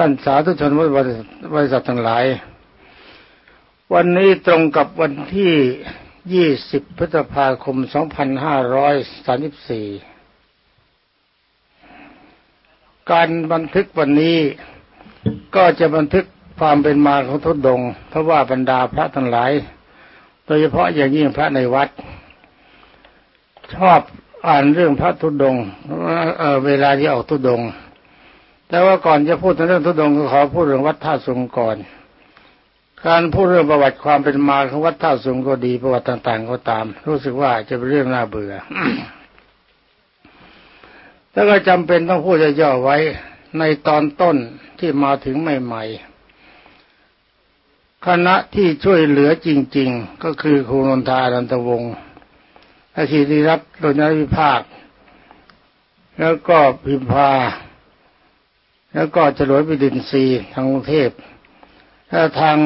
ท่านสาธุชนบริษัททั้งหลาย วันนี้ตรงกับวันที่ 20 พฤษภาคม 2534 การบันทึกวันนี้ก็จะบันทึกความเป็นมาของทุดงเพราะว่าบรรดาพระทั้งหลาย โดยเฉพาะอย่างยิ่งพระในวัด ชอบอ่านเรื่องพระทุดงเวลาที่ออกทุดง แต่ว่าก่อนจะพูดถึงเรื่องทุดงก็ขอพูดเรื่องวัดท่าสุงก่อน การพูดเรื่องประวัติความเป็นมาของวัดท่าสุงก็ดีประวัติต่างๆก็ตาม รู้สึกว่าจะเป็นเรื่องน่าเบื่อแล้วก็จำเป็นต้องพูดย่อๆไว้ในตอนต้นที่มาถึงใหม่ๆ คณะที่ช่วยเหลือจริง ๆ ก็คือครูนนทารันตวงศ์อาชีที่รับโดยนายวิภาค แล้วก็พิมพา แล้วก็จรวดวิดินซีทางกรุงเทพถ้าทาง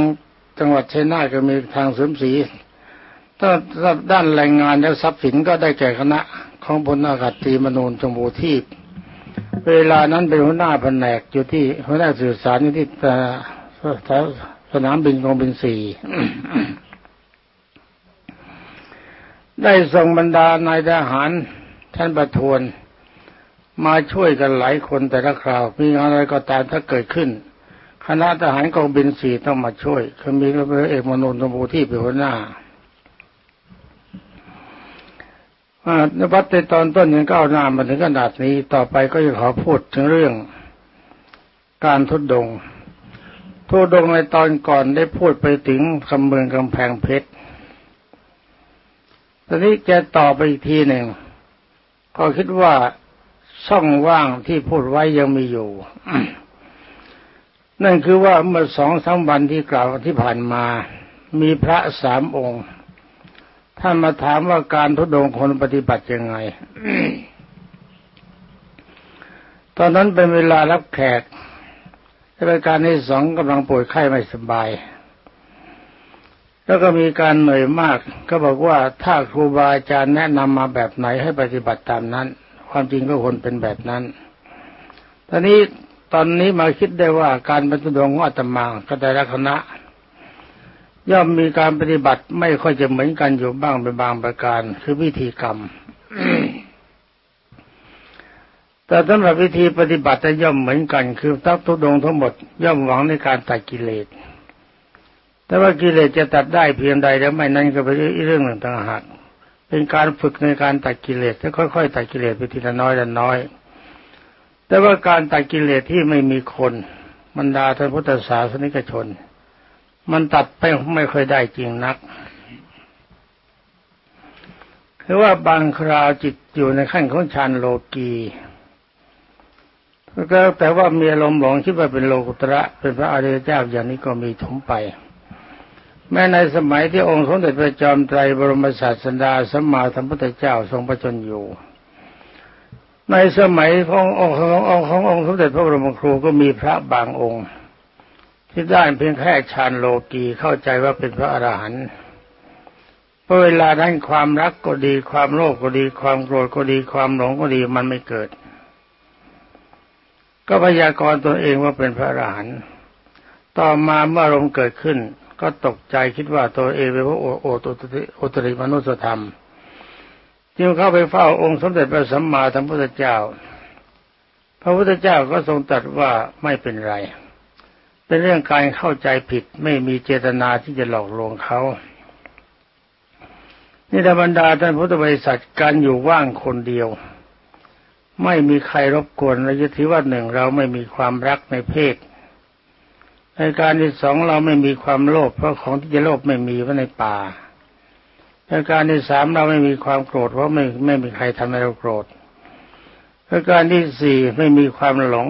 จังหวัดชัยนาทก็มีทางสมศรีถ้าด้านแรงงานและทรัพย์สินก็ได้แก่คณะของพลอากาศตรีมนูนจมูทีพเวลานั้นเป็นหัวหน้าแผนกอยู่ที่หัวหน้าสื่อสารอยู่ที่สนามบินกองบินสี่ได้ส่งบรรดานายทหารท่านประทวน มาช่วยกันหลายคนแต่ละคราวมีอะไรก็ตามถ้าเกิดขึ้น คณะทหารกองบินสี่ต้องมาช่วยคือมีพระเอกมโนนมูที่เป็นหัวหน้าอนวัดในตอนต้นยังก้าวหน้ามาถึงขนาดนี้ต่อไปก็จะขอพูดถึงเรื่อง การทุดงทุดงในตอนก่อนได้พูดไปถึงคำเมืองกำแพงเพชรตอนนี้แกต่อไปอีกทีหนึ่งก็คิดว่า ช่องว่างที่พูดไว้ยังมีอยู่ นั่นคือว่าเมื่อสองสามวันที่กล่าวที่ผ่านมา มีพระสามองค์ท่านมาถามว่าการทุดงคนปฏิบัติยังไง ตอนนั้นเป็นเวลารับแขกรายการที่สองกำลังป่วยไข้ไม่สบาย แล้วก็มีการเหนื่อยมาก ก็บอกว่าถ้าครูบาอาจารย์แนะนำมาแบบไหนให้ปฏิบัติตามนั้น ความจริงก็คนเป็นแบบนั้นตอนนี้ตอนนี้มาคิดได้ว่าการปฏิบัติของอาตมาก็แต่ละคณะ ย่อมมีการปฏิบัติไม่ค่อยจะเหมือนกันอยู่บ้างเป็นบางประการ คือวิธีกรรม แต่สำหรับวิธีปฏิบัติจะย่อมเหมือนกัน คือทักทุดงทั้งหมด ย่อมหวังในการตัดกิเลสแต่ว่ากิเลสจะตัดได้เพียงใดแล้วไม่นั้นก็เป็นเรื่องหนึ่งต่างหาก เป็นการฝึกในการตัดกิเลสถ้าค่อยๆตัดกิเลสไปทีละน้อยละน้อย แต่ว่าการตัดกิเลสที่ไม่มีคนบรรดาท่านพุทธศาสนิกชน มันตัดไปไม่ค่อยได้จริงนักคือว่าบางคราวจิตอยู่ในขั้นของฌานโลกีก็แต่ว่ามีอารมณ์หลงคิดว่าเป็นโลกุตระเป็นพระอริยเจ้าอย่างนี้ก็มีถมไป แม้ในสมัยที่องค์สมเด็จพระจอมไตรบรมศาสดาสัมมาสัมพุทธเจ้าทรงประชนอยู่ ในสมัยขององค์ขององค์ขององค์สมเด็จพระบรมครูก็มีพระบางองค์ ที่ได้เพียงแค่ฌานโลกีเข้าใจว่าเป็นพระอรหันต์เพราะเวลานั้นความรักก็ดี ความโลภก็ดี ความโกรธก็ดี ความหลงก็ดีมันไม่เกิด ก็พยากรณ์ตนเองว่าเป็นพระอรหันต์ต่อมาเมื่ออารมณ์เกิดขึ้น ก็ตกใจคิดว่าตัวเองเป็นพระโอโอโอตริมนุสธรรม จึงเข้าไปเฝ้าองค์สมเด็จพระสัมมาสัมพุทธเจ้า พระพุทธเจ้าก็ทรงตรัสว่าไม่เป็นไร เป็นเรื่องการเข้าใจผิดไม่มีเจตนาที่จะหลอกลวงเขานี่ธรรมดาท่านพุทธบริษัทการอยู่ว่างคนเดียว ไม่มีใครรบกวนเราจะถือว่าหนึ่งเราไม่มีความรักในเพศ ในการที่สองเราไม่มีความโลภเพราะของที่จะโลภไม่มีไว้ในป่าในการที่สามเราไม่มีความโกรธเพราะไม่ไม่มีใครทำให้เราโกรธในการที่สี่ไม่มีความหลง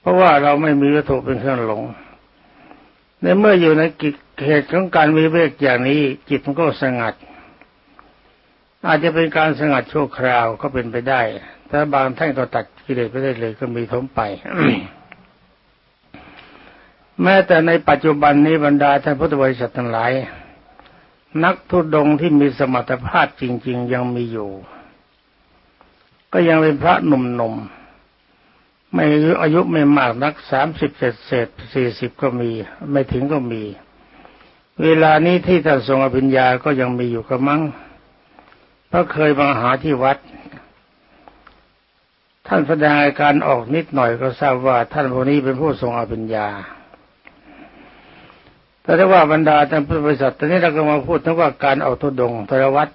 เพราะว่าเราไม่มีวัตถุเป็นเครื่องหลงในเมื่ออยู่ในกิจเหตุของการมีเวกอย่างนี้ จิตมันก็สงัด อาจจะเป็นการสงัดชั่วคราวก็เป็นไปได้แต่บางท่านก็ตัดกิเลสไปได้เลยก็มีทมไป แม้แต่ในปัจจุบันนี้บรรดาท่านพุทธบริษัททั้งหลาย นักทุดงที่มีสมรรถภาพจริง ๆ ยังมีอยู่ ก็ยังเป็นพระหนุ่มๆไม่อายุไม่มากนักสามสิบเศษเศษสี่สิบก็มี ไม่ถึงก็มี เวลานี้ที่ท่านทรงอภิญญาก็ยังมีอยู่กระมังเพราะเคยมาหาที่วัด ท่านแสดงอาการออกนิดหน่อยก็ทราบว่าท่านพวกนี้เป็นผู้ทรงอภิญญา แต่ถ้าว่าบรรดาท่านพุทธบริษัทตอนนี้เราก็มาพูดถึงว่าการออกทุดงตรวัต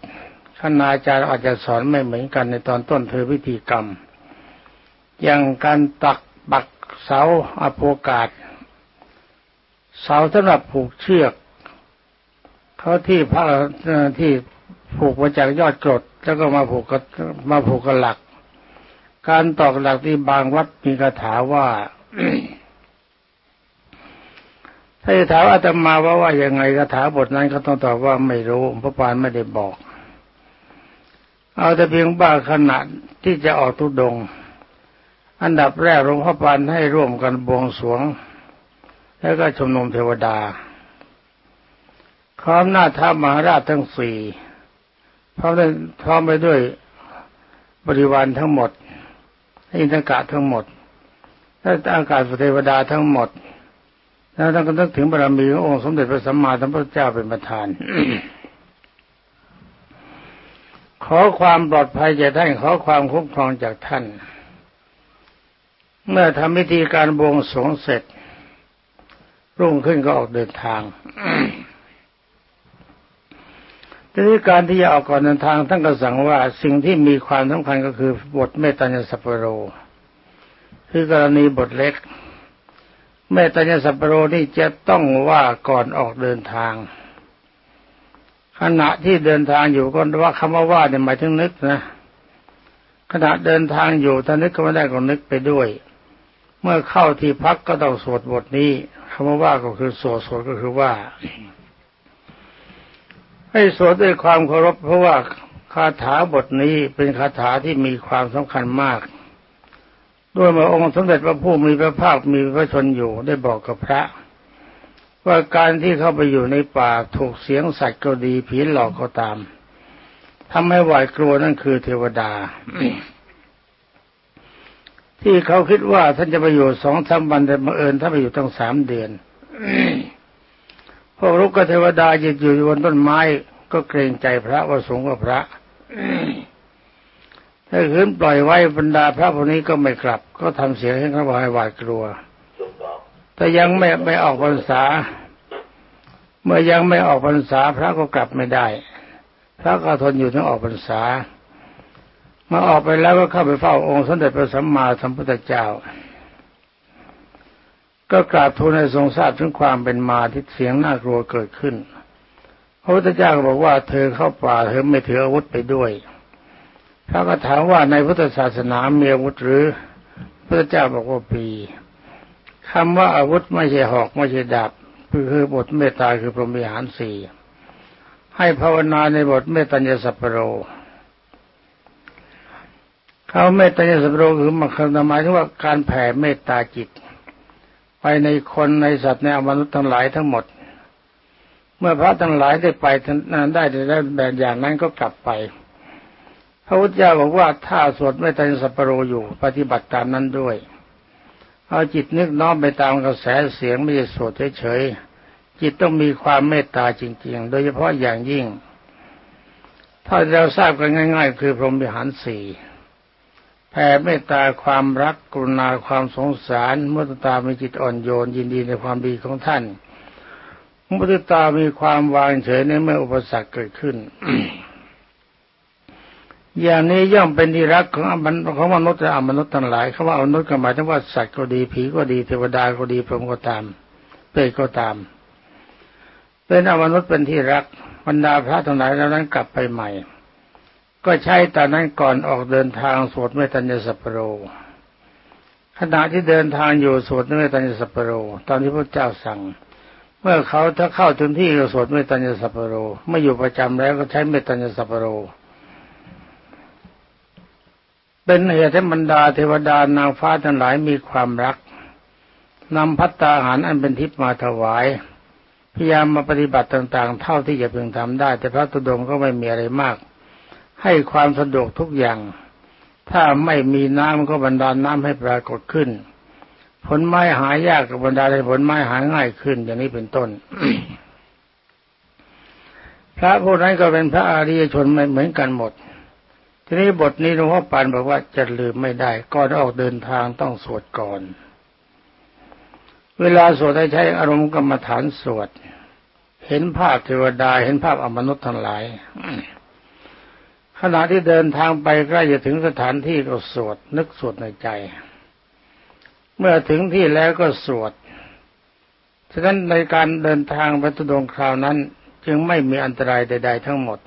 คณาจารย์อาจจะสอนไม่เหมือนกันในตอนต้นเธอพิธีกรรม อย่างการตักบักเสาอโภกาศ เสาสำหรับผูกเชือกเขาที่พระที่ผูกมาจากยอดกรดแล้วก็มาผูกกับมาผูกกับหลัก การตอกหลักที่บางวัดมีคาถาว่า ถ้าจะถามอาตมาว่าว่ายังไงคาถาบทนั้นก็ต้องตอบว่าไม่รู้พระปานไม่ได้บอก เอาแต่เพียงบ้าขณะที่จะออกทุดง อันดับแรกหลวงพ่อปานให้ร่วมกันบวงสรวง แล้วก็ชมนมเทวดาพร้อมหน้าท้ามหาราชทั้งสี่พร้อมด้วยพร้อมไปด้วยบริวารทั้งหมดอินทกะทั้งหมดและอากาศเทวดาทั้งหมด แล้วท่านก็นึกถึงบารมีขององค์สมเด็จพระสัมมาสัมพุทธเจ้าเป็นประธาน ขอความปลอดภัยจากท่านขอความคุ้มครองจากท่าน เมื่อทำพิธีการบวงสรวงเสร็จ รุ่งขึ้นก็ออกเดินทางทีนี้การที่จะออกก่อนเดินทางท่านก็สั่งว่าสิ่งที่มีความสำคัญก็คือบทเมตตาญสัพโร คือกรณีบทเล็ก เมตตาญสัพโรนี่จะต้องว่าก่อนออกเดินทาง ขณะที่เดินทางอยู่ก็ว่าคำว่าว่าเนี่ยหมายถึงนึกนะขณะเดินทางอยู่ถ้านึกก็ไม่ได้ก็นึกไปด้วย เมื่อเข้าที่พักก็ต้องสวดบทนี้คำว่าว่าก็คือสวดสวดก็คือว่า ให้สวดด้วยความเคารพเพราะว่าคาถาบทนี้เป็นคาถาที่มีความสำคัญมาก ด้วยมาองค์สมเด็จพระผู้มีพระภาคมีพระชนอยู่ได้บอกกับพระ ว่าการที่เข้าไปอยู่ในป่าถูกเสียงสัตว์ก็ดีผีหลอกก็ตามทำให้หวาดกลัวนั่นคือเทวดา ที่เขาคิดว่าท่านจะไปอยู่สองสามวันแต่บังเอิญถ้าไปอยู่ตั้งสามเดือนพวกลูกเทวดาจะอยู่บนต้นไม้ก็เกรงใจพระว่าสูงกว่าพระ ถ้าขืนปล่อยไว้บรรดาพระพวกนี้ก็ไม่กลับ ก็ทำเสียงให้เขาบอยหวาดกลัวแต่ยังไม่ไม่ออกพรรษา เมื่อยังไม่ออกพรรษา พระก็กลับไม่ได้ พระก็ทนอยู่ถึงออกพรรษามาออกไปแล้วก็เข้าไปเฝ้าองค์สมเด็จพระสัมมาสัมพุทธเจ้า ก็กราบทูลให้ทรงทราบถึงความเป็นมาที่เสียงน่ากลัวเกิดขึ้นพระพุทธเจ้าก็บอกว่าเธอเข้าป่าเธอไม่ถืออาวุธไปด้วย พระก็ถามว่าในพุทธศาสนามีอาวุธหรือพระเจ้าบอกว่าปีคำว่าอาวุธไม่ใช่หอกไม่ใช่ดาบคือบทเมตตาคือพรหมิหารสี่ให้ภาวนาในบทเมตตัญญสัพโรเขาเมตตัญญสัพโรคือมันคำหมายถึงว่าการแผ่เมตตาจิต ไปในคนในสัตว์ในอมนุษย์ทั้งหลายทั้งหมด เมื่อพระทั้งหลายได้ไปได้ได้แบบอย่างนั้นก็กลับไป พระพุทธเจ้าบอกว่าถ้าสวดไม่ตันสัปโรอยู่ ปฏิบัติตามนั้นด้วย เอาจิตนึกน้อมไปตามกระแสเสียงไม่ใช่สวดเฉยๆจิตต้องมีความเมตตาจริง ๆ โดยเฉพาะอย่างยิ่ง ถ้าเราทราบกันง่าย ๆ คือพรหมวิหารสี่แผ่เมตตาความรักกรุณาความสงสารมุตตามีจิตอ่อนโยน ยินดีในความดีของท่านมุตตามีความวางเฉยในเมื่ออุปสรรคเกิดขึ้น อย่างนี้ย่อมเป็นที่รักของมันของมนุษย์และอมนุษย์ทั้งหลายคำว่าอมนุษย์ก็หมายถึงว่าสัตว์ก็ดีผีก็ดีเทวดาก็ดีพรหมก็ตามเปรตก็ตาม เป็นอมนุษย์เป็นที่รักบรรดาพระทั้งหลายแล้วนั้นกลับไปใหม่ ก็ใช้ตอนนั้นก่อนออกเดินทางสวดเมตตัญญสัพโรขณะที่เดินทางอยู่สวดเมตตัญญสัพโรตอนที่พระเจ้าสั่ง เมื่อเขาถ้าเข้าถึงที่ก็สวดเมตตัญญสัพโรไม่อยู่ประจำแล้วก็ใช้เมตัญญสัพโร เป็นเหตุให้บรรดาเทวดานางฟ้าทั้งหลายมีความรักนำพัตตาหารอันเป็นทิพย์มาถวาย พยายามมาปฏิบัติต่างๆ เท่าที่จะพึงทำได้ แต่พระตุดงก็ไม่มีอะไรมาก ให้ความสะดวกทุกอย่าง ถ้าไม่มีน้ำก็บรรดาน้ำให้ปรากฏขึ้น ผลไม้หายากกับบรรดาให้ผลไม้หาง่ายขึ้น อย่างนี้เป็นต้น พระพวกนั้นก็เป็นพระอริยชนเหมือนกันหมด ทีนี้บทนี้หลวงพ่อปานบอกว่าจะลืมไม่ได้ก่อนออกเดินทางต้องสวดก่อน เวลาสวดให้ใช้อารมณ์กรรมฐานสวด เห็นภาพเทวดาเห็นภาพอมนุษย์ทั้งหลาย ขณะที่เดินทางไปใกล้จะถึงสถานที่ก็สวด นึกสวดในใจ เมื่อถึงที่แล้วก็สวดฉะนั้นในการเดินทางไปตุดงคราวนั้น จึงไม่มีอันตรายใด ๆ ทั้งหมด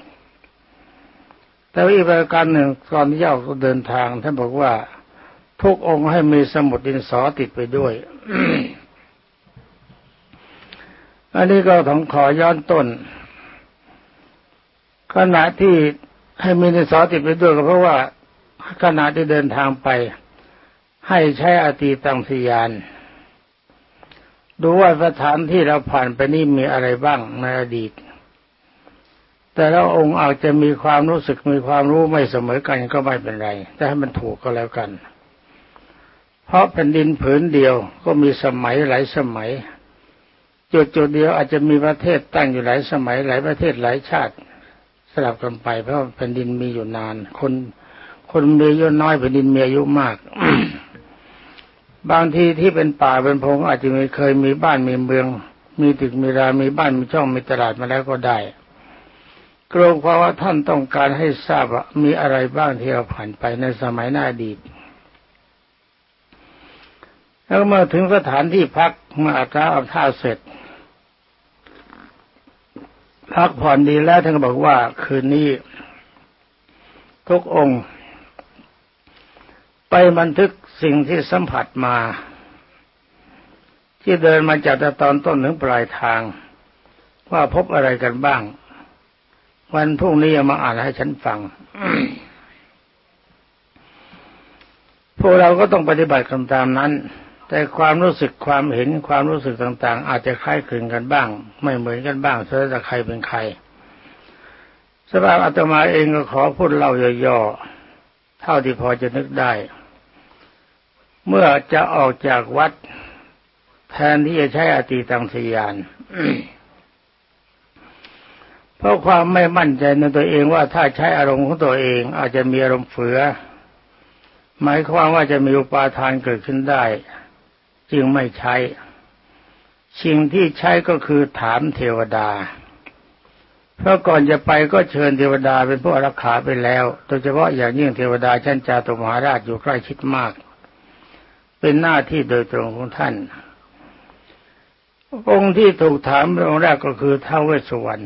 แต่อีกประการหนึ่งก่อนที่จะออกเดินทางท่านบอกว่าทุกองค์ให้มีสมุดดินสอติดไปด้วย อันนี้ก็ต้องขอย้อนต้น ขณะที่ให้มีในสอติดไปด้วยก็เพราะว่าขณะที่เดินทางไป ให้ใช้อตีตังสยาน ดูว่าสถานที่เราผ่านไปนี่มีอะไรบ้างในอดีต แต่ละองค์อาจจะมีความรู้สึกมีความรู้ไม่เสมอกันก็ไม่เป็นไรแต่ให้มันถูกก็แล้วกัน เพราะแผ่นดินผืนเดียวก็มีสมัยหลายสมัย จุดจุดเดียวอาจจะมีประเทศตั้งอยู่หลายสมัยหลายประเทศหลายชาติสลับกันไป เพราะแผ่นดินมีอยู่นาน คนคนมีอายุน้อยแผ่นดินมีอายุมาก บางทีที่เป็นป่าเป็นพงอาจจะมีเคยมีบ้านมีเมือง มีตึกมีรามีบ้านมีช่องมีตลาดมาแล้วก็ได้ กรงเพราะว่าท่านต้องการให้ทราบว่ามีอะไรบ้างที่เราผ่านไปในสมัยหน้าอดีตแล้วเมื่อถึงสถานที่พักเมื่ออาบน้ำอาบท่าเสร็จ พักผ่อนดีแล้วท่านก็บอกว่าคืนนี้ทุกองค์ ไปบันทึกสิ่งที่สัมผัสมา ที่เดินมาจากตอนต้นถึงปลายทาง ว่าพบอะไรกันบ้าง วันพรุ่งนี้มาอ่านให้ฉันฟัง พวกเราก็ต้องปฏิบัติกันตามนั้น แต่ความรู้สึกความเห็นความรู้สึกต่างๆ อาจจะคล้ายคลึงกันบ้าง ไม่เหมือนกันบ้างแล้วแต่ใครเป็นใครสภาพอาตมาเองก็ขอพูดเล่าย่อๆเท่าที่พอจะนึกได้ เมื่อจะออกจากวัด แทนที่จะใช้อติตังสยาน ราะความไม่มั่นใจในตัวเองว่าถ้าใช้อารมณ์ของตัวเอง อาจจะมีอารมณ์เฟือ หมายความว่าจะมีอุปาทานเกิดขึ้นได้ จึงไม่ใช้ สิ่งที่ใช้ก็คือถามเทวดา เพราะก่อนจะไปก็เชิญเทวดาเป็นผู้รักษาไปแล้ว โดยเฉพาะอย่างยิ่งเทวดาชั้นจาตุมหาราชอยู่ใกล้ชิดมาก เป็นหน้าที่โดยตรงของท่าน องค์ที่ถูกถามองค์แรกก็คือท้าวเวสสุวรรณ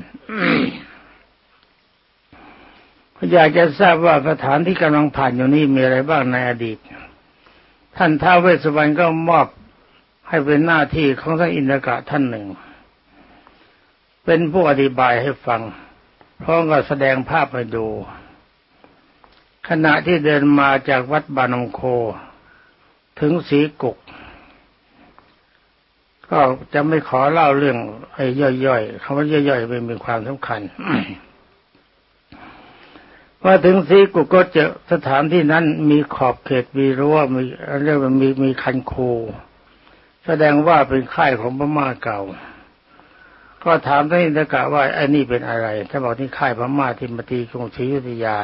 อยากจะทราบว่าสถานที่กำลังผ่านอยู่นี่มีอะไรบ้างในอดีต ท่านท้าวเวสสุวรรณก็มอบให้เป็นหน้าที่ของท่านอินทกะท่านหนึ่ง เป็นผู้อธิบายให้ฟังพร้อมกับแสดงภาพให้ดู ขณะที่เดินมาจากวัดบานองโค ถึงสีกุก ก็จะไม่ขอเล่าเรื่องไอ้ย่อยๆคำว่าย่อยๆเป็นมีความสำคัญว่าถึงสีกุกก็จะสถานที่นั้นมีขอบเขตมีรั้วมีเรียกว่ามีมีคันคู แสดงว่าเป็นค่ายของพม่าเก่า ก็ถามท่านอินทกะว่าไอ้นี่เป็นอะไรท่านบอกที่ค่ายพม่าที่มาตีกรุงศรีอยุธยา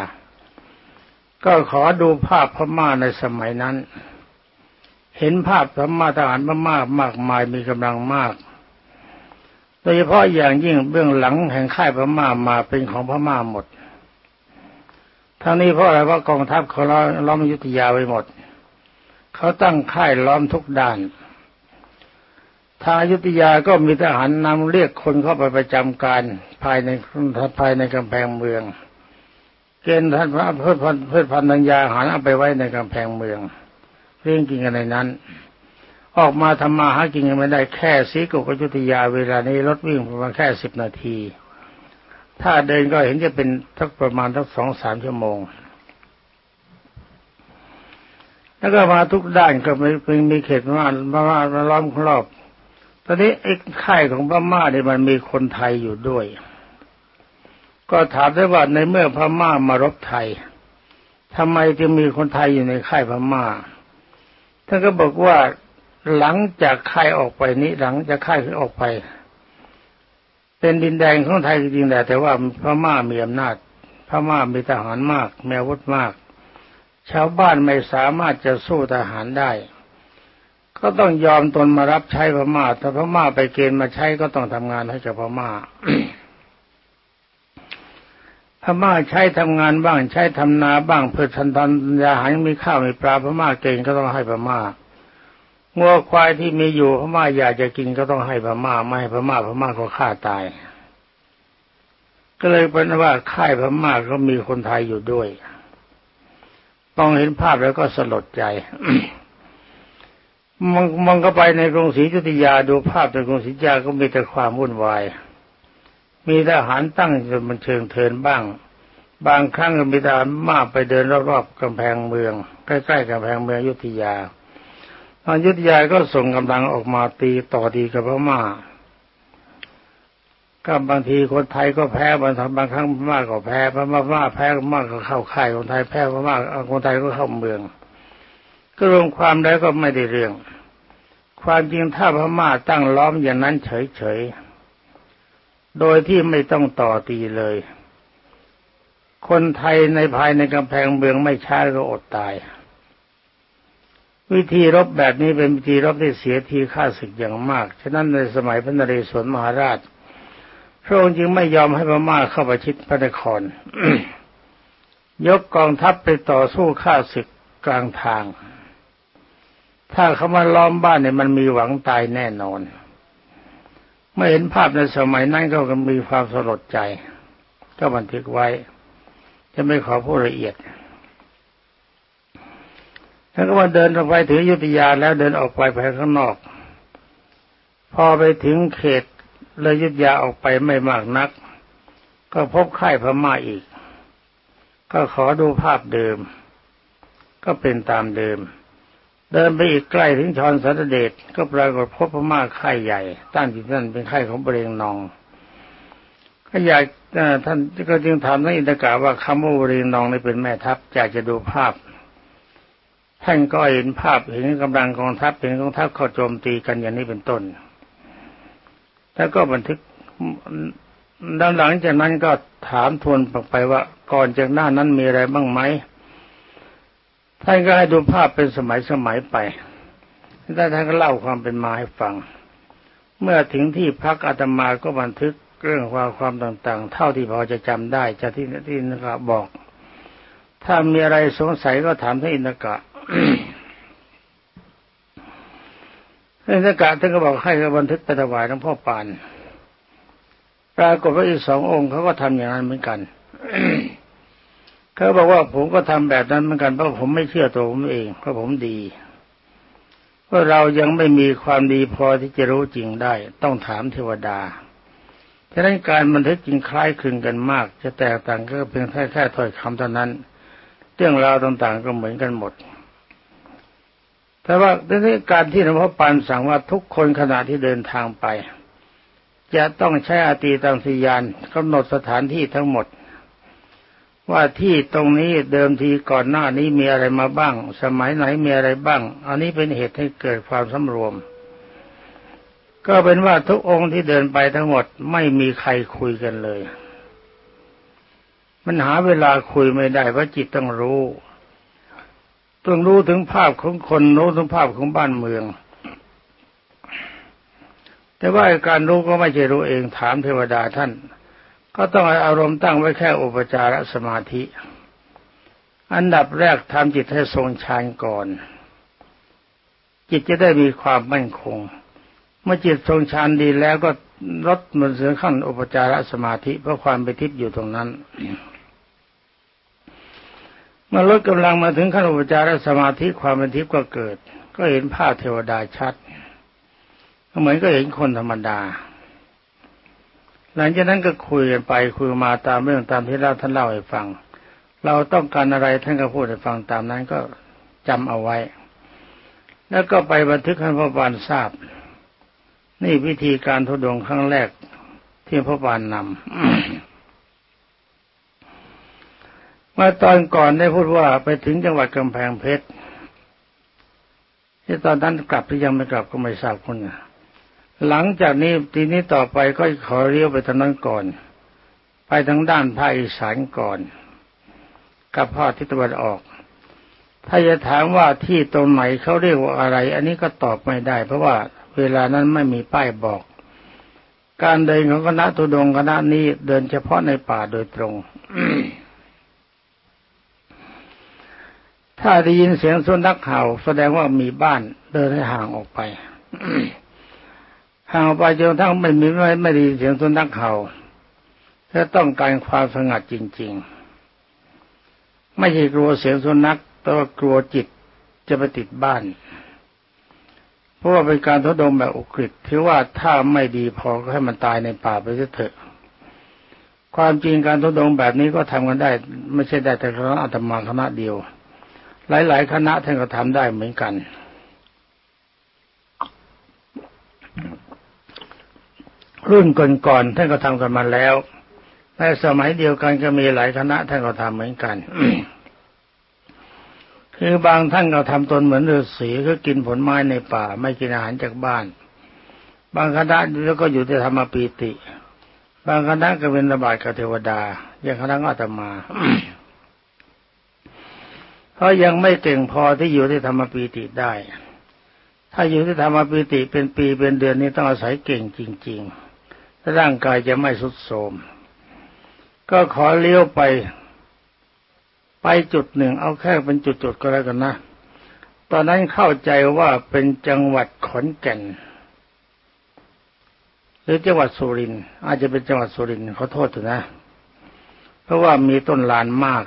ก็ขอดูภาพพม่าในสมัยนั้น เห็นภาพพม่าทหารพม่ามากมายมีกำลังมาก โดยเฉพาะอย่างยิ่งเบื้องหลังแห่งค่ายพม่ามาเป็นของพม่าหมด ทั้งนี้เพราะอะไรว่ากองทัพเขาล้อมยุธยาไว้หมด เขาตั้งค่ายล้อมทุกด้านทางยุธยาก็มีทหารนำเรียกคนเข้าไปประจำการภายในภายในกำแพงเมือง เกณฑ์ท่านพระเพื่อพันเพื่อพันธัญญาหารเอาไปไว้ในกำแพงเมือง เรื่องกินกันในนั้น ออกมาทำมาหากินกันไม่ได้แค่สีกุกยุธยาเวลานี้รถวิ่งประมาณแค่สิบนาที ถ้าเดินก็เห็นจะเป็นทักประมาณทักสองสามชั่วโมง แล้วก็มาทุกด้านก็มีมีเขตมามาล้อมรอบตอนนี้ไอ้ค่ายของพม่าเนี่ยมันมีคนไทยอยู่ด้วย ก็ถามได้ว่าในเมื่อพม่ามารบไทยทำไมจึงมีคนไทยอยู่ในค่ายพม่า ท่านก็บอกว่าหลังจากค่ายออกไปนี้หลังจากค่ายออกไป เป็นดินแดงของไทยจริงๆแต่ว่าพม่ามีอำนาจพม่ามีทหารมากมีอาวุธมาก ชาวบ้านไม่สามารถจะสู้ทหารได้ ก็ต้องยอมตนมารับใช้พม่าถ้าพม่าไปเกณฑ์มาใช้ก็ต้องทำงานให้กับพม่า พม่าใช้ทำงานบ้างใช้ทำนาบ้างเพื่อทันทันยาหารมีข้าวมีปลาพม่าเก่งก็ต้องให้พม่างัวควายที่มีอยู่พม่าอยากจะกินก็ต้องให้พม่าไม่ให้พม่าพม่าก็ฆ่าตาย ก็เลยเป็นว่าค่ายพม่าก็มีคนไทยอยู่ด้วยต้องเห็นภาพแล้วก็สลดใจมองมองก็ไปในกรุงศรีอยุธยาดูภาพในกรุงศรีอยุธยาก็มีแต่ความวุ่นวาย มีทหารตั้งจนมันเชิงเทินบ้าง บางครั้งก็มีทหารมากไปเดินรอบๆกำแพงเมือง ใกล้ๆกำแพงเมืองยุทธยาตอนยุทธยาก็ส่งกำลังออกมาตีต่อดีกับพม่าก็บางทีคนไทยก็แพ้บางทีบางครั้งพม่าก็แพ้พม่าพม่าแพ้พม่าก็เข้าค่ายคนไทยแพ้พม่าคนไทยก็เข้าเมือง ก็รวมความแล้วก็ไม่ได้เรื่อง ความจริงถ้าพม่าตั้งล้อมอย่างนั้นเฉยๆ โดยที่ไม่ต้องต่อตีเลย คนไทยในภายในกำแพงเมืองไม่ช้าก็อดตาย วิธีรบแบบนี้เป็นวิธีรบที่เสียทีค่าศึกอย่างมาก ฉะนั้นในสมัยพระนเรศวรมหาราชพระองค์จึงไม่ยอมให้พม่าเข้าประชิดพระนคร ยกกองทัพไปต่อสู้ข้าศึกกลางทาง ถ้าเขามาล้อมบ้านเนี่ยมันมีหวังตายแน่นอน เมื่อเห็นภาพในสมัยนั้นก็มีความสลดใจ ก็บันทึกไว้ จะไม่ขอพูดละเอียดแล้วก็มาเดินออกไปถึงยุธยาแล้วเดินออกไปภายข้างนอก พอไปถึงเขตเลยยุธยาออกไปไม่มากนัก ก็พบค่ายพม่าอีก ก็ขอดูภาพเดิม ก็เป็นตามเดิม เดินไปอีกใกล้ถึงชอนสัตเดชก็ปรากฏพบพม่าค่ายใหญ่ตั้งที่นั่นเป็นค่ายของเบรงนอง ก็อยากท่านก็จึงถามท่านอินทกาว่าคำว่าเบรงนองนี่เป็นแม่ทัพอยากจะดูภาพ ท่านก็เห็นภาพเห็นกำลังกองทัพเห็นกองทัพเข้าโจมตีกันอย่างนี้เป็นต้น แล้วก็บันทึกด้านหลังจากนั้นก็ถามทวนไปว่าก่อนจากหน้านั้นมีอะไรบ้างไหม ท่านก็ให้ดูภาพเป็นสมัยสมัยไปแล้ท่านก็เล่าความเป็นมาให้ฟัง เมื่อถึงที่พักอาตมาก็บันทึกเรื่องความความต่างๆ เท่าที่พอจะจำได้จากที่ที่นกะบอก ถ้ามีอะไรสงสัยก็ถามท่านอินทกะอินทกะท่านก็บอกให้บันทึกไปถวายหลวงพ่อปาน ปรากฏว่าอีกสององค์เขาก็ทำอย่างนั้นเหมือนกัน เขาบอกว่าผมก็ทำแบบนั้นเหมือนกันเพราะผมไม่เชื่อตัวผมเองเพราะผมดีเพราะเรายังไม่มีความดีพอที่จะรู้จริงได้ ต้องถามเทวดาฉะนั้นการบันทึกจริงคล้ายคลึงกันมาก จะแตกต่างก็เพียงแค่แค่ถ้อยคำเท่านั้น เรื่องราวต่างๆก็เหมือนกันหมด แต่ว่าในการที่หลวงพ่อปานสั่งว่าทุกคนขณะที่เดินทางไป จะต้องใช้อาตีตังสียานกำหนดสถานที่ทั้งหมด ว่าที่ตรงนี้เดิมทีก่อนหน้านี้มีอะไรมาบ้าง สมัยไหนมีอะไรบ้าง อันนี้เป็นเหตุให้เกิดความสำรวม ก็เป็นว่าทุกองค์ที่เดินไปทั้งหมดไม่มีใครคุยกันเลย มันหาเวลาคุยไม่ได้เพราะจิตต้องรู้ต้องรู้ถึงภาพของคนรู้ถึงภาพของบ้านเมือง แต่ว่าการรู้ก็ไม่ใช่รู้เองถามเทวดาท่าน ก็ต้องอารมณ์ตั้งไว้แค่อุปจารสมาธิ อันดับแรกทำจิตให้ทรงฌานก่อน จิตจะได้มีความมั่นคง เมื่อจิตทรงฌานดีแล้วก็ลดมันเสือขั้นอุปจารสมาธิเพราะความไปทิพย์อยู่ตรงนั้นเมื่อลดกำลังมาถึงขั้นอุปจารสมาธิความเป็นทิพย์ก็เกิด ก็เห็นภาพเทวดาชัดเหมือนก็เห็นคนธรรมดา หลังจากนั้นก็คุยกันไปคุยมาตามเรื่องตามที่เราท่านเล่าให้ฟัง เราต้องการอะไรท่านก็พูดให้ฟังตามนั้นก็จำเอาไว้ แล้วก็ไปบันทึกให้พระบาลทราบ นี่วิธีการทุดงครั้งแรกที่พระบาลนำเมื่อตอนก่อนได้พูดว่าไปถึงจังหวัดกำแพงเพชรที่ตอนนั้นกลับหรือยังไม่กลับก็ไม่ทราบคุณ หลังจากนี้ทีนี้ต่อไปก็ขอเลี้ยวไปทางนั้นก่อน ไปทางด้านภาคอีสานก่อนกับภาคทิศตะวันออก ถ้าจะถามว่าที่ตรงไหนเขาเรียกว่าอะไร อันนี้ก็ตอบไม่ได้ เพราะว่าเวลานั้นไม่มีป้ายบอก การเดินของคณะตุดงคณะนี้เดินเฉพาะในป่าโดยตรง ถ้าได้ยินเสียงสุนัขเห่าแสดงว่ามีบ้านเดินให้ห่างออกไป ห่างออกไปจนทั้งไม่มีไม่ไม่ได้ยินเสียงสุนัขเห่าถ้าต้องการความสงัดจริง ๆ ไม่ใช่กลัวเสียงสุนัขแต่ว่ากลัวจิตจะไปติดบ้าน เพราะว่าเป็นการทดลองแบบอุกฤษถือว่าถ้าไม่ดีพอก็ให้มันตายในป่าไปเถอะ ความจริงการทดลองแบบนี้ก็ทำกันได้ ไม่ใช่ได้แต่คณะอาตมาคณะเดียว หลาย ๆ คณะท่านก็ทำได้เหมือนกัน รุ่นก่อนๆท่านก็ทำกันมาแล้วในสมัยเดียวกันก็มีหลายคณะท่านก็ทำเหมือนกันคือบางท่านก็ทำตนเหมือนฤาษีคือกินผลไม้ในป่า ไม่กินอาหารจากบ้าน บางคณะแล้วก็อยู่ที่ธรรมปีติ บางคณะก็เป็นระบาดกับเทวดา อย่างคณะอาตมาเพราะยังไม่เก่งพอที่อยู่ที่ธรรมปีติได้ ถ้าอยู่ที่ธรรมปีติเป็นปีเป็นเดือนนี้ต้องอาศัยเก่งจริง ๆ ร่างกายจะไม่สุดโทรมก็ขอเลี้ยวไป ไปจุดหนึ่ง เอาแค่เป็นจุดๆก็แล้วกันนะ ตอนนั้นเข้าใจว่าเป็นจังหวัดขอนแก่น หรือจังหวัดสุรินทร์อาจจะเป็นจังหวัดสุรินทร์ขอโทษเถอะนะ เพราะว่ามีต้นลานมาก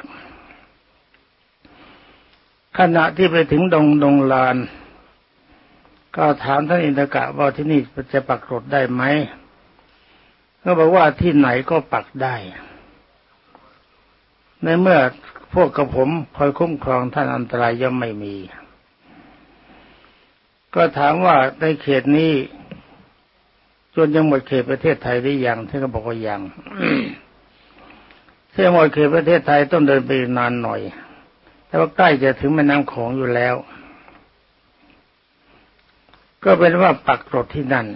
ขณะที่ไปถึงดงดงลาน ก็ถามท่านอินทกะว่าที่นี่จะปักรถได้ไหม ก็บอกว่าที่ไหนก็ปักได้ ในเมื่อพวกกับผมคอยคุ้มครองท่านอันตรายย่อมไม่มี ก็ถามว่าในเขตนี้จนยังหมดเขตประเทศไทยหรือยังท่านก็บอกว่ายังถ้าหมดเขตประเทศไทยต้องเดินไปนานหน่อย แต่ว่าใกล้จะถึงแม่น้ำโขงอยู่แล้ว ก็เป็นว่าปักกรดที่นั่น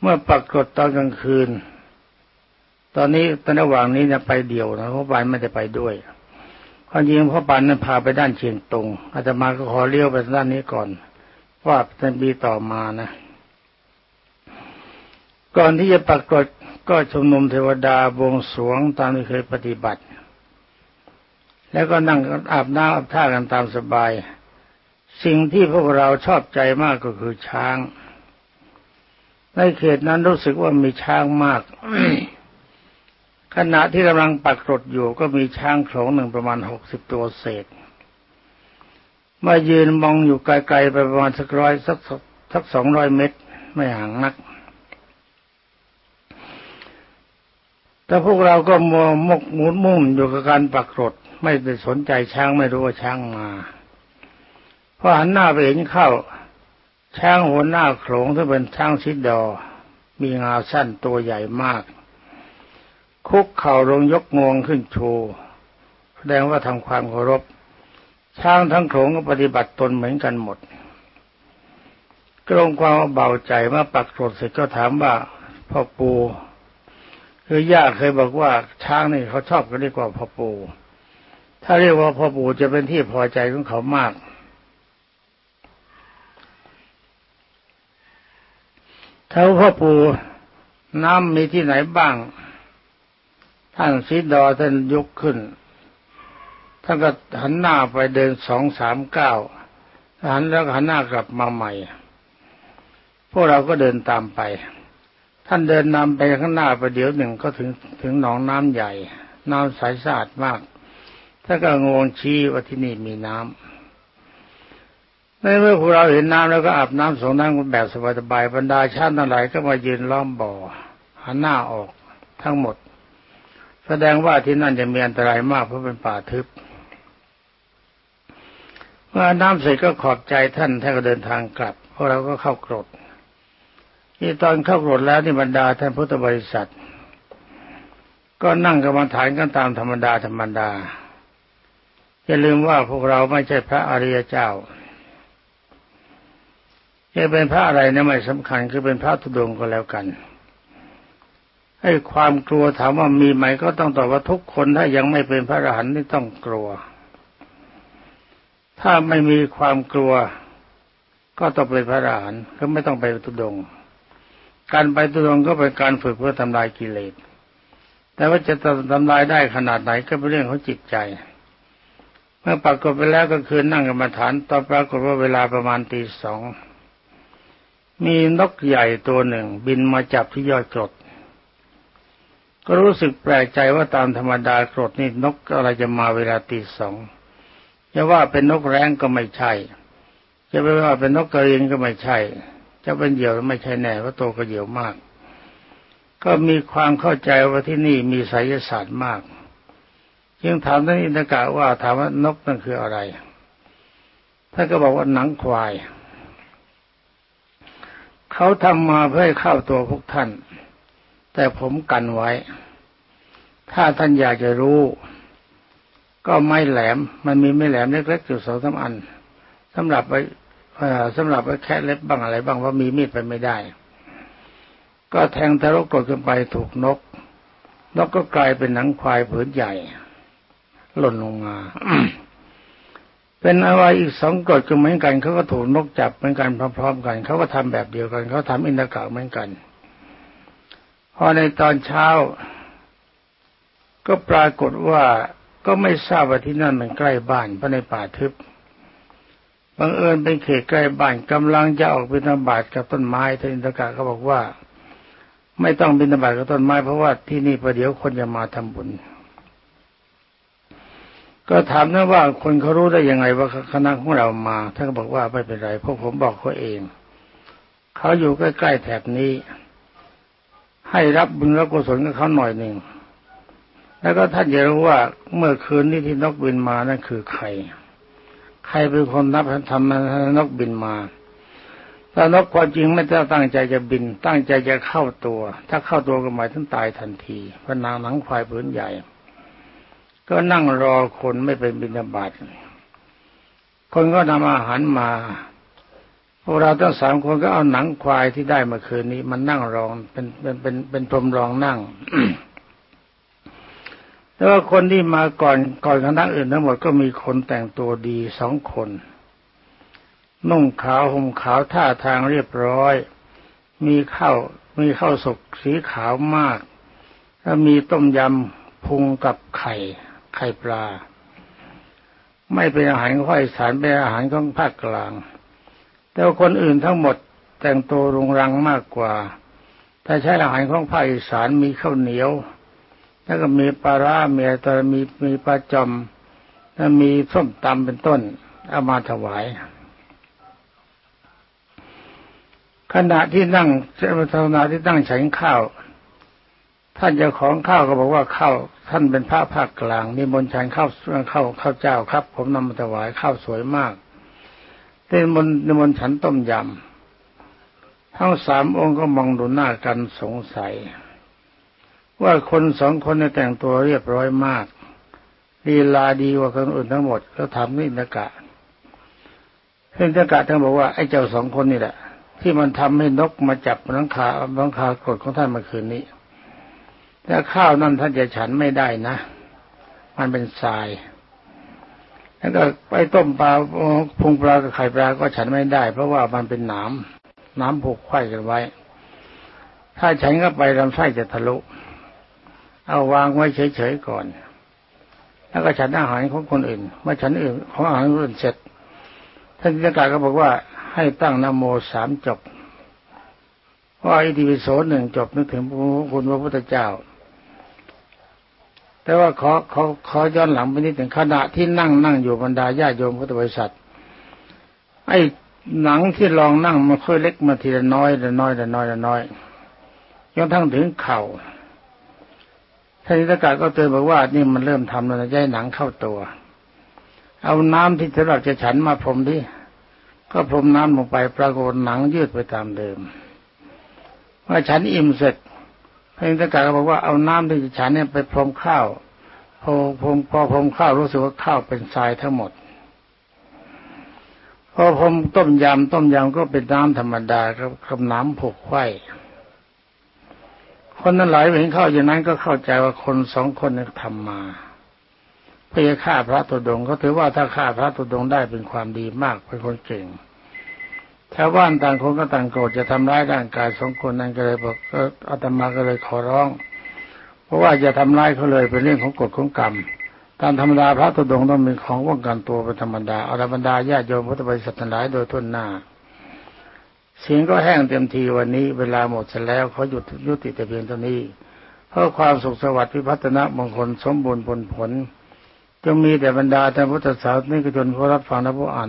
เมื่อปักกรดตอนกลางคืน ตอนนี้ตอนระหว่างนี้เนี่ยไปเดี่ยวนะเพราะปานไม่ได้ไปด้วยความจริงพ่อปานนั้นพาไปด้านเชียงตรงอาตมาก็ขอเลี้ยวไปด้านนี้ก่อนว่าจะมีต่อมานะ ก่อนที่จะปักกรดก็ชุมนุมเทวดาบวงสวงตามที่เคยปฏิบัติ แล้วก็นั่งอาบน้ำอาบท่ากันตามสบาย สิ่งที่พวกเราชอบใจมากก็คือช้าง ในเขตนั้นรู้สึกว่ามีช้างมากขณะที่กำลังปักรถอยู่ก็มีช้างโขลงหนึ่งประมาณหกสิบตัวเศษมายืนมองอยู่ไกลๆไปประมาณสักร้อยสักสักสองร้อยเมตร ไม่ห่างนัก แต่พวกเราก็มัวมกมุนมุ่งอยู่กับการปักรถไม่ได้สนใจช้างไม่รู้ว่าช้างมาพอหันหน้าไปเห็นเข้า ช้างหัวหน้าโขลงที่เป็นช้างชิดดอ มีงาสั้นตัวใหญ่มาก คุกเข่าลงยกงวงขึ้นชว์แสดงว่าทำความเคารพ ช้างทั้งโขลงก็ปฏิบัติตนเหมือนกันหมดกรงความเบาใจเมื่อปักโรดเสร็จก็ถามว่าพ่อปูคือย่าเคยบอกว่าช้างนี่เขาชอบกันดีกว่าพ่อปูถ้าเรียกว่าพ่อปู่จะเป็นที่พอใจของเขามาก ถ้าพ่อปู่น้ำมีที่ไหนบ้าง ท่านซิดอท่านยกขึ้น ท่านก็หันหน้าไปเดินสองสามเก้าหันแล้วหันหน้ากลับมาใหม่ พวกเราก็เดินตามไป ท่านเดินนำไปข้างหน้าไปเดี๋ยวหนึ่งก็ถึงถึงหนองน้ำใหญ่ น้ำใสสะอาดมากท่านก็งงชี้ว่าที่นี่มีน้ำ ในเมื่อพวกเราเห็นน้ำแล้วก็อาบน้ำสงน้ำแบบสบายๆบรรดาชาติทั้งหลายก็มายืนล้อมบ่อหันหน้าออกทั้งหมด แสดงว่าที่นั่นจะมีอันตรายมากเพราะเป็นป่าทึบเมื่อน้ำเสร็จก็ขอบใจท่านท่านก็เดินทางกลับพวกเราก็เข้ากรดที่ตอนเข้ากรดแล้วนี่บรรดาท่านพุทธบริษัท ก็นั่งกรรมฐานกันตามธรรมดาธรรมดาอย่าลืมว่าพวกเราไม่ใช่พระอริยเจ้า จะเป็นพระอะไรนะไม่สำคัญคือเป็นพระธุดงก็แล้วกันให้ความกลัวถามว่ามีไหมก็ต้องตอบว่าทุกคนถ้ายังไม่เป็นพระอรหันต์นี่ต้องกลัว ถ้าไม่มีความกลัว ก็ต้องเป็นพระอรหันต์ก็ไม่ต้องไปตุดง การไปตุดงก็เป็นการฝึกเพื่อทำลายกิเลสแต่ว่าจะทำลายได้ขนาดไหนก็เป็นเรื่องของจิตใจ เมื่อปรากฏไปแล้วก็คือนั่งกรรมฐานต่อปรากฏว่าเวลาประมาณตีสอง มีนกใหญ่ตัวหนึ่ง บินมาจับที่ยอดกรด ก็รู้สึกแปลกใจว่าตามธรรมดากรดนี่นกอะไรจะมาเวลาตีสองจะว่าเป็นนกแร้งก็ไม่ใช่ จะไปว่าเป็นนกกระเรียนก็ไม่ใช่ จะเป็นเหยี่ยวไม่ใช่แน่ว่าโตกระเหยี่ยวมาก ก็มีความเข้าใจว่าที่นี่มีไสยศาสตร์มาก จึงถามท่านอินทกะว่าถามว่านกนั่นคืออะไรท่านก็บอกว่าหนังควาย เขาทำมาเพื่อเข้าตัวพวกท่าน แต่ผมกันไว้ ถ้าท่านอยากจะรู้ ก็ไม่แหลม มันมีไม่แหลมเล็กๆอยู่สองสาอันสำหรับไปสำหรับไปแค่เล็บบ้างอะไรบ้างว่ามีมีดไปไม่ได้ ก็แทงทะลุกดขึ้นไปถูกนก นกก็กลายเป็นหนังควายผืนใหญ่ หล่นลงมา เป็นอะไรอีกสองกดก็เหมือนกันเขาก็ถูกนกจับเหมือนกันพร้อมๆกันเขาก็ทำแบบเดียวกันเขาทำอินทกะเหมือนกัน พอในตอนเช้า ก็ปรากฏว่าก็ไม่ทราบว่าที่นั่นมันใกล้บ้านเพราะในป่าทึบบังเอิญเป็นเขตใกล้บ้านกำลังจะออกบิณฑบาตกับต้นไม้ท่านอินทกะก็บอกว่า ไม่ต้องบิณฑบาตกับต้นไม้เพราะว่าที่นี่ประเดี๋ยวคนจะมาทำบุญ ก็ถามนะว่าคนเขารู้ได้ยังไงว่าคณะของเรามาท่านก็บอกว่าไม่เป็นไรเพราะผมบอกเขาเอง เขาอยู่ใกล้ๆแถบนี้ ให้รับบุญรับกุศลกับเขาหน่อยหนึ่งแล้วก็ท่านจะรู้ว่าเมื่อคืนนี้ที่นกบินมานั่นคือใคร ใครเป็นคนรับทำนกบินมาถ้านกความจริงไม่ได้ตั้งใจจะบิน ตั้งใจจะเข้าตัว ถ้าเข้าตัวก็หมายถึงตายทันทีพระนางหนังควายผืนใหญ่ ก็นั่งรอคนไม่เป็นบินบาตคนก็นำอาหารมาพวกเราทั้งสามคนก็เอาหนังควายที่ได้เมื่อคืนนี้มันนั่งรองเป็นเป็นเป็นเป็นพรมรองนั่งแต่ว่าคนที่มาก่อนก่อนคณะอื่นทั้งหมดก็มีคนแต่งตัวดีสองคน นุ่งขาวห่มขาวท่าทางเรียบร้อย มีข้าวมีข้าวสุกสีขาวมาก แล้วมีต้มยำพุงกับไข่ ไข่ปลา ไม่เป็นอาหารข้อยสารเป็นอาหารของภาคกลาง แต่คนอื่นทั้งหมดแต่งตัวรุงรังมากกว่า ถ้าใช้อาหารของภาคอีสานมีข้าวเหนียว แล้วก็มีปลาร้ามีตรมีมีปลาจอมแล้วมีส้มตำเป็นต้นเอามาถวายขณะที่นั่งขณะที่ตั้งฉันข้าว ท่านเจ้าของข้าวก็บอกว่าข้าวท่านเป็นพระภาคกลางนิมนต์ฉันข้าวข้าวข้าวเจ้าครับ ผมนำมาถวายข้าวสวยมากเป็นมนในมนฉันต้มยำทั้งสามองค์ก็มองดูหน้ากันสงสัย ว่าคนสองคนในแต่งตัวเรียบร้อยมากลีลาดีกว่าคนอื่นทั้งหมดก็ทำนินกะเพ่นกะท่านบอกว่าไอ้เจ้าสองคนนี่แหละ ที่มันทำให้นกมาจับหลังคาหลังคากดของท่านเมื่อคืนนี้ แต่ข้าวนั่นท่านจะฉันไม่ได้นะ มันเป็นทราย แล้วก็ไปต้มปลาพุงปลากับไข่ปลาก็ฉันไม่ได้ เพราะว่ามันเป็นหนามน้ำผูกไข่กันไว้ ถ้าฉันก็ไปลำไส้จะทะลุ เอาวางไว้เฉยๆก่อน แล้วก็ฉันอาหารของคนอื่น เมื่อฉันอื่นของอาหารอื่นเสร็จ ท่านจิกาก็บอกว่าให้ตั้งนโมสามจบว่าอิติปิโสหนึ่งจบนึกถึงคุณพระพุทธเจ้า แต่ว่าขอขอขอย้อนหลังไปนิดหนึ่งขณะที่นั่งนั่งอยู่บรรดาญาโยมพุทธบริษัท ไอ้หนังที่ลองนั่งมันค่อยเล็กมาทีละน้อยละน้อยละน้อยละน้อยจนทั้งถึงเข่าท่านนิตกาก็เตือนบอกว่านี่มันเริ่มทำแล้วนะย้หนังเข้าตัว เอาน้ำที่สำหรับจะฉันมาพรมดิก็พรมน้ำลงไปปรากฏหนังยืดไปตามเดิมเมื่อฉันอิ่มเสร็จ พระอินทกาก็บอกว่าเอาน้ำที่ฉันเนี่ยไปพรมข้าวพอพรมพอพรมข้าวรู้สึกว่าข้าวเป็นทรายทั้งหมด พอพรมต้มยำต้มยำก็เป็นน้ำธรรมดาครับกับน้ำผกไข่คนนั้นหลายเห็นเข้าอย่างนั้นก็เข้าใจว่าคนสองคนนี้ทำมาเพื่อฆ่าพระตุดงเขาถือว่าถ้าฆ่าพระตุดงได้เป็นความดีมากเป็นคนเก่ง ชาวบ้านต่างคนก็ต่างโกรธจะทำร้ายร่างกายสองคนนั้นก็เลยบอกก็อาตมาก็เลยขอร้อง เพราะว่าจะทำร้ายเขาเลยเป็นเรื่องของกฎของกรรม ตามธรรมดาพระตุดงต้องมีของป้องกันตัวเป็นธรรมดาอาราบรรดาญาติโยมพุทธบริษัททั้งหลายโดยทุนหน้า เสียงก็แห้งเต็มทีวันนี้ เวลาหมดเสร็จแล้วเขาหยุดยุติแต่เพียงเท่านี้เพราะความสุขสวัสดิ์พิพัฒนมงคลสมบูรณ์ผลผลจงมีแต่บรรดาท่านพุทธศาสนิกชนผู้รับฟังและผู้อ่าน